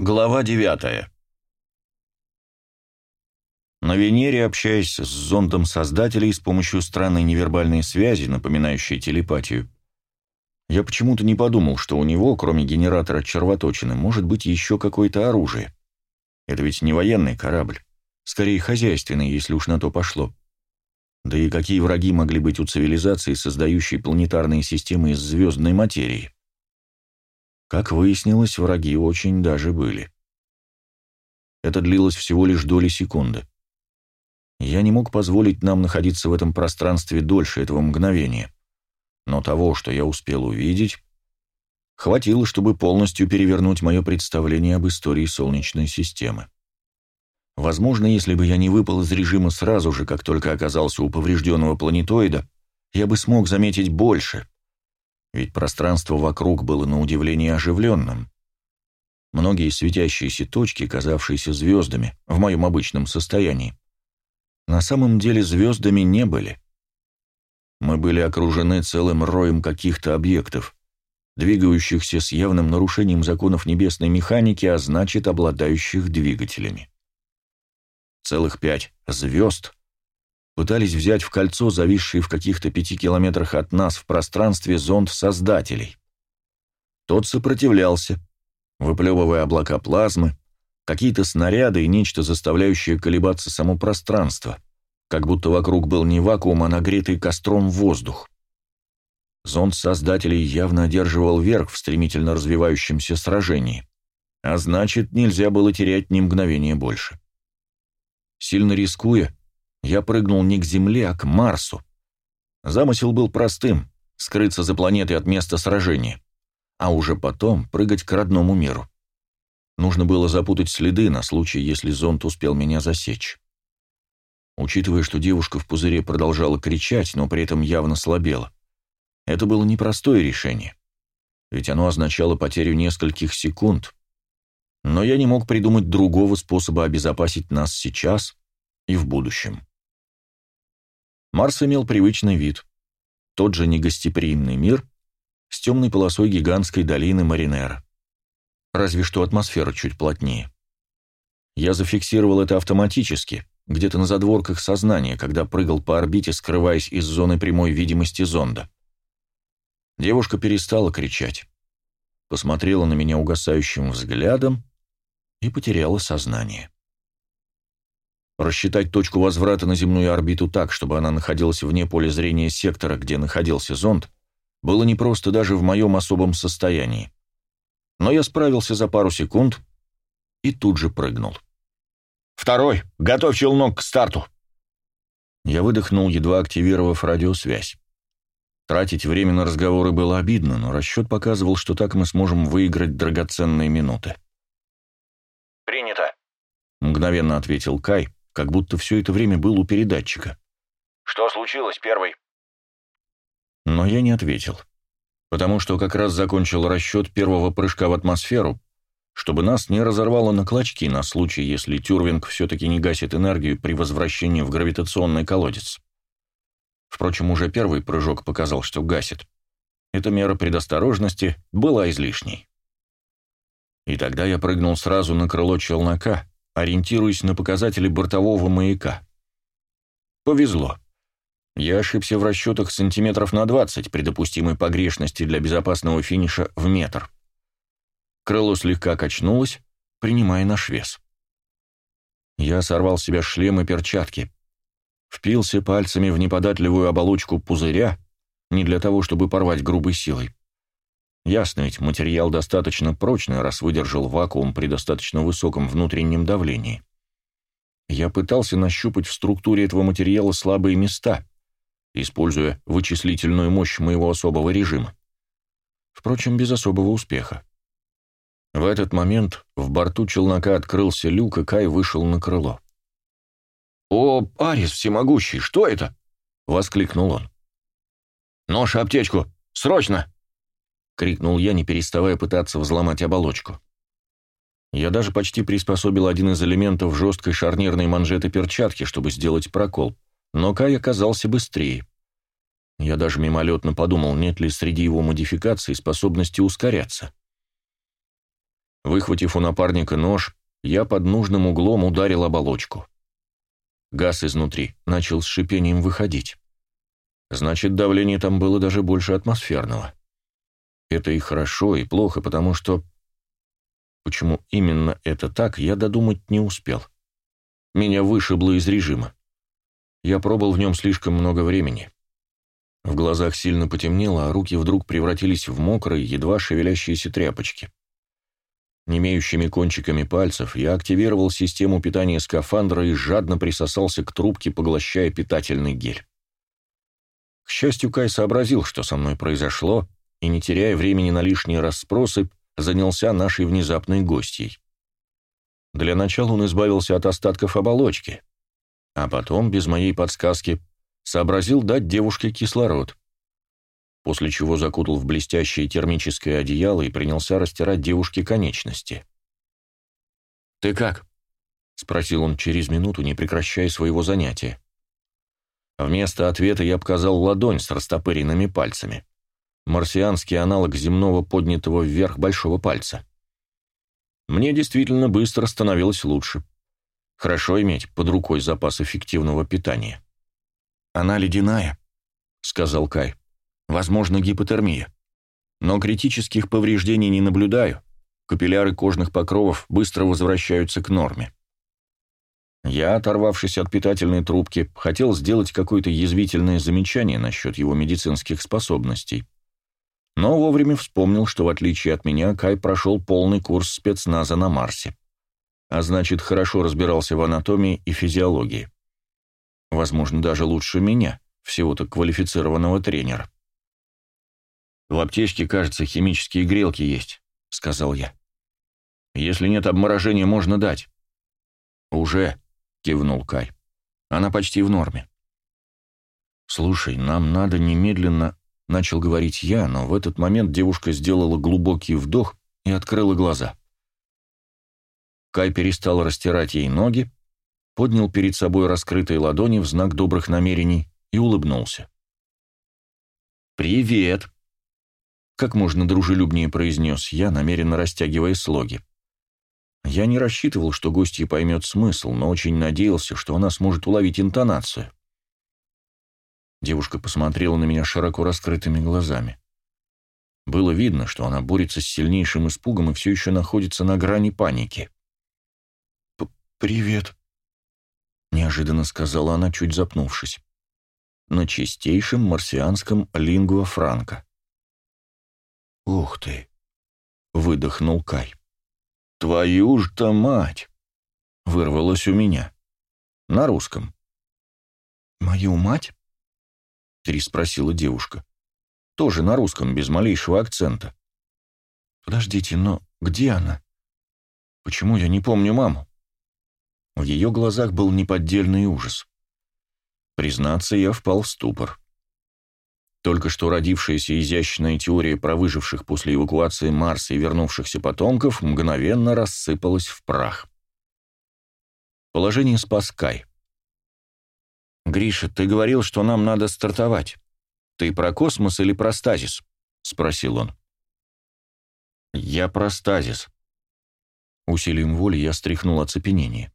Глава 9. На Венере, общаясь с зондом создателей с помощью странной невербальной связи, напоминающей телепатию, я почему-то не подумал, что у него, кроме генератора червоточины, может быть еще какое-то оружие. Это ведь не военный корабль, скорее хозяйственный, если уж на то пошло. Да и какие враги могли быть у цивилизации, создающей планетарные системы из звездной материи? Как выяснилось, враги очень даже были. Это длилось всего лишь доли секунды. Я не мог позволить нам находиться в этом пространстве дольше этого мгновения. Но того, что я успел увидеть, хватило, чтобы полностью перевернуть мое представление об истории Солнечной системы. Возможно, если бы я не выпал из режима сразу же, как только оказался у поврежденного планетоида, я бы смог заметить больше — ведь пространство вокруг было на удивление оживленным. Многие светящиеся точки, казавшиеся звездами в моем обычном состоянии, на самом деле звездами не были. Мы были окружены целым роем каких-то объектов, двигающихся с явным нарушением законов небесной механики, а значит, обладающих двигателями. Целых пять звезд пытались взять в кольцо зависший в каких-то пяти километрах от нас в пространстве зонд создателей. Тот сопротивлялся, выплевывая облака плазмы, какие-то снаряды и нечто, заставляющее колебаться само пространство, как будто вокруг был не вакуум, а нагретый костром воздух. Зонд создателей явно одерживал верх в стремительно развивающемся сражении, а значит, нельзя было терять ни мгновения больше. Сильно рискуя, я прыгнул не к Земле, а к Марсу. Замысел был простым — скрыться за планетой от места сражения, а уже потом прыгать к родному миру. Нужно было запутать следы на случай, если зонд успел меня засечь. Учитывая, что девушка в пузыре продолжала кричать, но при этом явно слабела, это было непростое решение, ведь оно означало потерю нескольких секунд. Но я не мог придумать другого способа обезопасить нас сейчас и в будущем. Марс имел привычный вид. Тот же негостеприимный мир с темной полосой гигантской долины Маринера. Разве что атмосфера чуть плотнее. Я зафиксировал это автоматически, где-то на задворках сознания, когда прыгал по орбите, скрываясь из зоны прямой видимости зонда. Девушка перестала кричать, посмотрела на меня угасающим взглядом и потеряла сознание. Рассчитать точку возврата на земную орбиту так, чтобы она находилась вне поля зрения сектора, где находился зонд, было непросто даже в моем особом состоянии. Но я справился за пару секунд и тут же прыгнул. «Второй! Готовь челнок к старту!» Я выдохнул, едва активировав радиосвязь. Тратить время на разговоры было обидно, но расчет показывал, что так мы сможем выиграть драгоценные минуты. «Принято», — мгновенно ответил Кай, как будто все это время был у передатчика. «Что случилось, первый?» Но я не ответил, потому что как раз закончил расчет первого прыжка в атмосферу, чтобы нас не разорвало на клочки на случай, если Тюрвинг все-таки не гасит энергию при возвращении в гравитационный колодец. Впрочем, уже первый прыжок показал, что гасит. Эта мера предосторожности была излишней. И тогда я прыгнул сразу на крыло челнока, ориентируясь на показатели бортового маяка. Повезло. Я ошибся в расчетах сантиметров на 20 при допустимой погрешности для безопасного финиша в метр. Крыло слегка качнулось, принимая наш вес. Я сорвал с себя шлем и перчатки, впился пальцами в неподатливую оболочку пузыря, не для того, чтобы порвать грубой силой. Ясно ведь, материал достаточно прочный, раз выдержал вакуум при достаточно высоком внутреннем давлении. Я пытался нащупать в структуре этого материала слабые места, используя вычислительную мощь моего особого режима. Впрочем, без особого успеха. В этот момент в борту челнока открылся люк, и Кай вышел на крыло. «О, Арис всемогущий, что это?» — воскликнул он. «Нож и аптечку! Срочно!» Крикнул я, не переставая пытаться взломать оболочку. Я даже почти приспособил один из элементов жесткой шарнирной манжеты перчатки, чтобы сделать прокол, но Кай оказался быстрее. Я даже мимолетно подумал, нет ли среди его модификаций способности ускоряться. Выхватив у напарника нож, я под нужным углом ударил оболочку. Газ изнутри начал с шипением выходить. Значит, давление там было даже больше атмосферного. Это и хорошо, и плохо, потому что... Почему именно это так, я додумать не успел. Меня вышибло из режима. Я пробыл в нем слишком много времени. В глазах сильно потемнело, а руки вдруг превратились в мокрые, едва шевелящиеся тряпочки. Немеющими кончиками пальцев я активировал систему питания скафандра и жадно присосался к трубке, поглощая питательный гель. К счастью, Кай сообразил, что со мной произошло, и, не теряя времени на лишние расспросы, занялся нашей внезапной гостьей. Для начала он избавился от остатков оболочки, а потом, без моей подсказки, сообразил дать девушке кислород, после чего закутал в блестящее термическое одеяло и принялся растирать девушке конечности. «Ты как?» — спросил он через минуту, не прекращая своего занятия. Вместо ответа я показал ладонь с растопыренными пальцами. Марсианский аналог земного поднятого вверх большого пальца. Мне действительно быстро становилось лучше. Хорошо иметь под рукой запас эффективного питания. «Она ледяная», — сказал Кай. «Возможно, гипотермия. Но критических повреждений не наблюдаю. Капилляры кожных покровов быстро возвращаются к норме». Я, оторвавшись от питательной трубки, хотел сделать какое-то язвительное замечание насчет его медицинских способностей но вовремя вспомнил, что в отличие от меня Кай прошел полный курс спецназа на Марсе, а значит, хорошо разбирался в анатомии и физиологии. Возможно, даже лучше меня, всего-то квалифицированного тренера. «В аптечке, кажется, химические грелки есть», — сказал я. «Если нет обморожения, можно дать». «Уже», — кивнул Кай. «Она почти в норме». «Слушай, нам надо немедленно Начал говорить я, но в этот момент девушка сделала глубокий вдох и открыла глаза. Кай перестал растирать ей ноги, поднял перед собой раскрытые ладони в знак добрых намерений и улыбнулся. «Привет!» Как можно дружелюбнее произнес я, намеренно растягивая слоги. Я не рассчитывал, что гостья поймет смысл, но очень надеялся, что она сможет уловить интонацию. Девушка посмотрела на меня широко раскрытыми глазами. Было видно, что она борется с сильнейшим испугом и все еще находится на грани паники. «Привет», — неожиданно сказала она, чуть запнувшись. На чистейшем марсианском лингва франка. «Ух ты!» — выдохнул Кай. «Твою ж-то мать!» — вырвалось у меня. На русском. «Мою мать?» Переспросила девушка. Тоже на русском, без малейшего акцента. «Подождите, но где она? Почему я не помню маму?» В ее глазах был неподдельный ужас. Признаться, я впал в ступор. Только что родившаяся изящная теория про выживших после эвакуации Марса и вернувшихся потомков мгновенно рассыпалась в прах. Положение спас Кай. «Гриша, ты говорил, что нам надо стартовать. Ты про космос или про стазис?» — спросил он. «Я про стазис». Усилием воли я стряхнул оцепенение.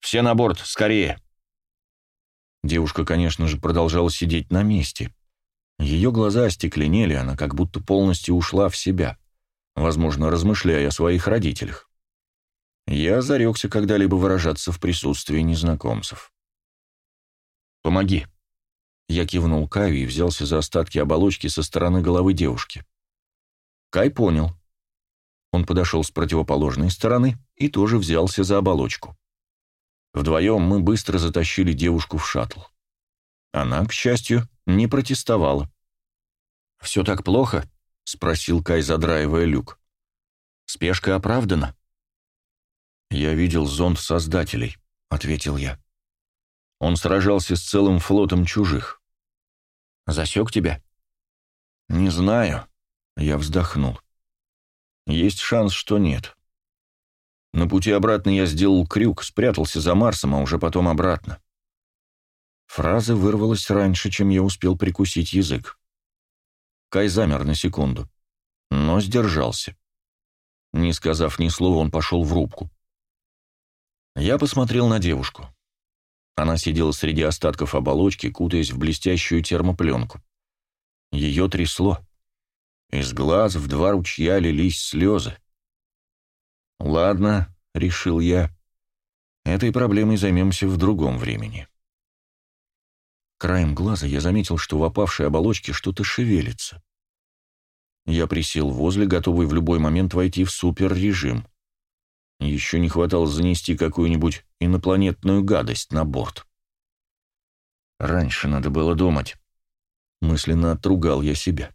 «Все на борт, скорее!» Девушка, конечно же, продолжала сидеть на месте. Ее глаза остекленели, она как будто полностью ушла в себя, возможно, размышляя о своих родителях. Я зарекся когда-либо выражаться в присутствии незнакомцев. «Помоги!» Я кивнул Каю и взялся за остатки оболочки со стороны головы девушки. Кай понял. Он подошел с противоположной стороны и тоже взялся за оболочку. Вдвоем мы быстро затащили девушку в шаттл. Она, к счастью, не протестовала. «Все так плохо?» — спросил Кай, задраивая люк. «Спешка оправдана?» «Я видел зонд создателей», — ответил я. Он сражался с целым флотом чужих. Засек тебя? Не знаю. Я вздохнул. Есть шанс, что нет. На пути обратно я сделал крюк, спрятался за Марсом, а уже потом обратно. Фраза вырвалась раньше, чем я успел прикусить язык. Кай замер на секунду, но сдержался. Не сказав ни слова, он пошел в рубку. Я посмотрел на девушку. Она сидела среди остатков оболочки, кутаясь в блестящую термопленку. Ее трясло. Из глаз в два ручья лились слезы. «Ладно», — решил я, — «этой проблемой займемся в другом времени». Краем глаза я заметил, что в опавшей оболочке что-то шевелится. Я присел возле, готовый в любой момент войти в суперрежим. Еще не хватало занести какую-нибудь инопланетную гадость на борт. Раньше надо было думать. Мысленно отругал я себя.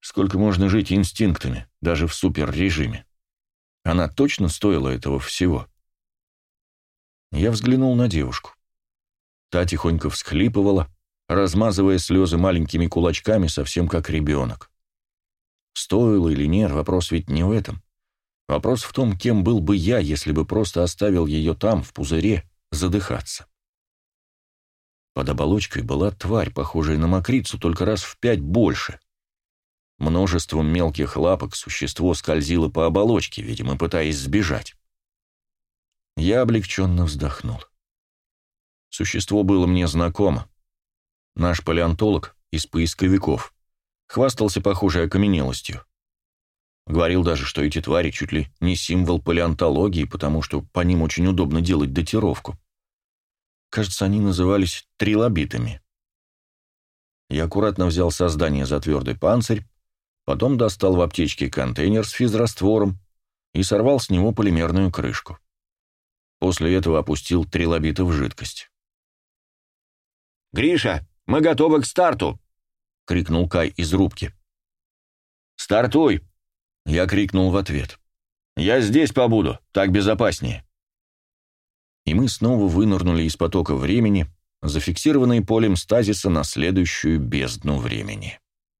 Сколько можно жить инстинктами, даже в суперрежиме? Она точно стоила этого всего? Я взглянул на девушку. Та тихонько всхлипывала, размазывая слезы маленькими кулачками, совсем как ребенок. Стоило или нет, вопрос ведь не в этом. Вопрос в том, кем был бы я, если бы просто оставил ее там, в пузыре, задыхаться. Под оболочкой была тварь, похожая на мокрицу, только раз в пять больше. Множеством мелких лапок существо скользило по оболочке, видимо, пытаясь сбежать. Я облегченно вздохнул. Существо было мне знакомо. Наш палеонтолог из поисковиков. Хвастался похожей окаменелостью. Говорил даже, что эти твари чуть ли не символ палеонтологии, потому что по ним очень удобно делать датировку. Кажется, они назывались трилобитами. Я аккуратно взял создание за твердый панцирь, потом достал в аптечке контейнер с физраствором и сорвал с него полимерную крышку. После этого опустил трилобита в жидкость. «Гриша, мы готовы к старту!» — крикнул Кай из рубки. «Стартуй!» — я крикнул в ответ. «Я здесь побуду, так безопаснее». И мы снова вынырнули из потока времени, зафиксированные полем стазиса на следующую бездну времени.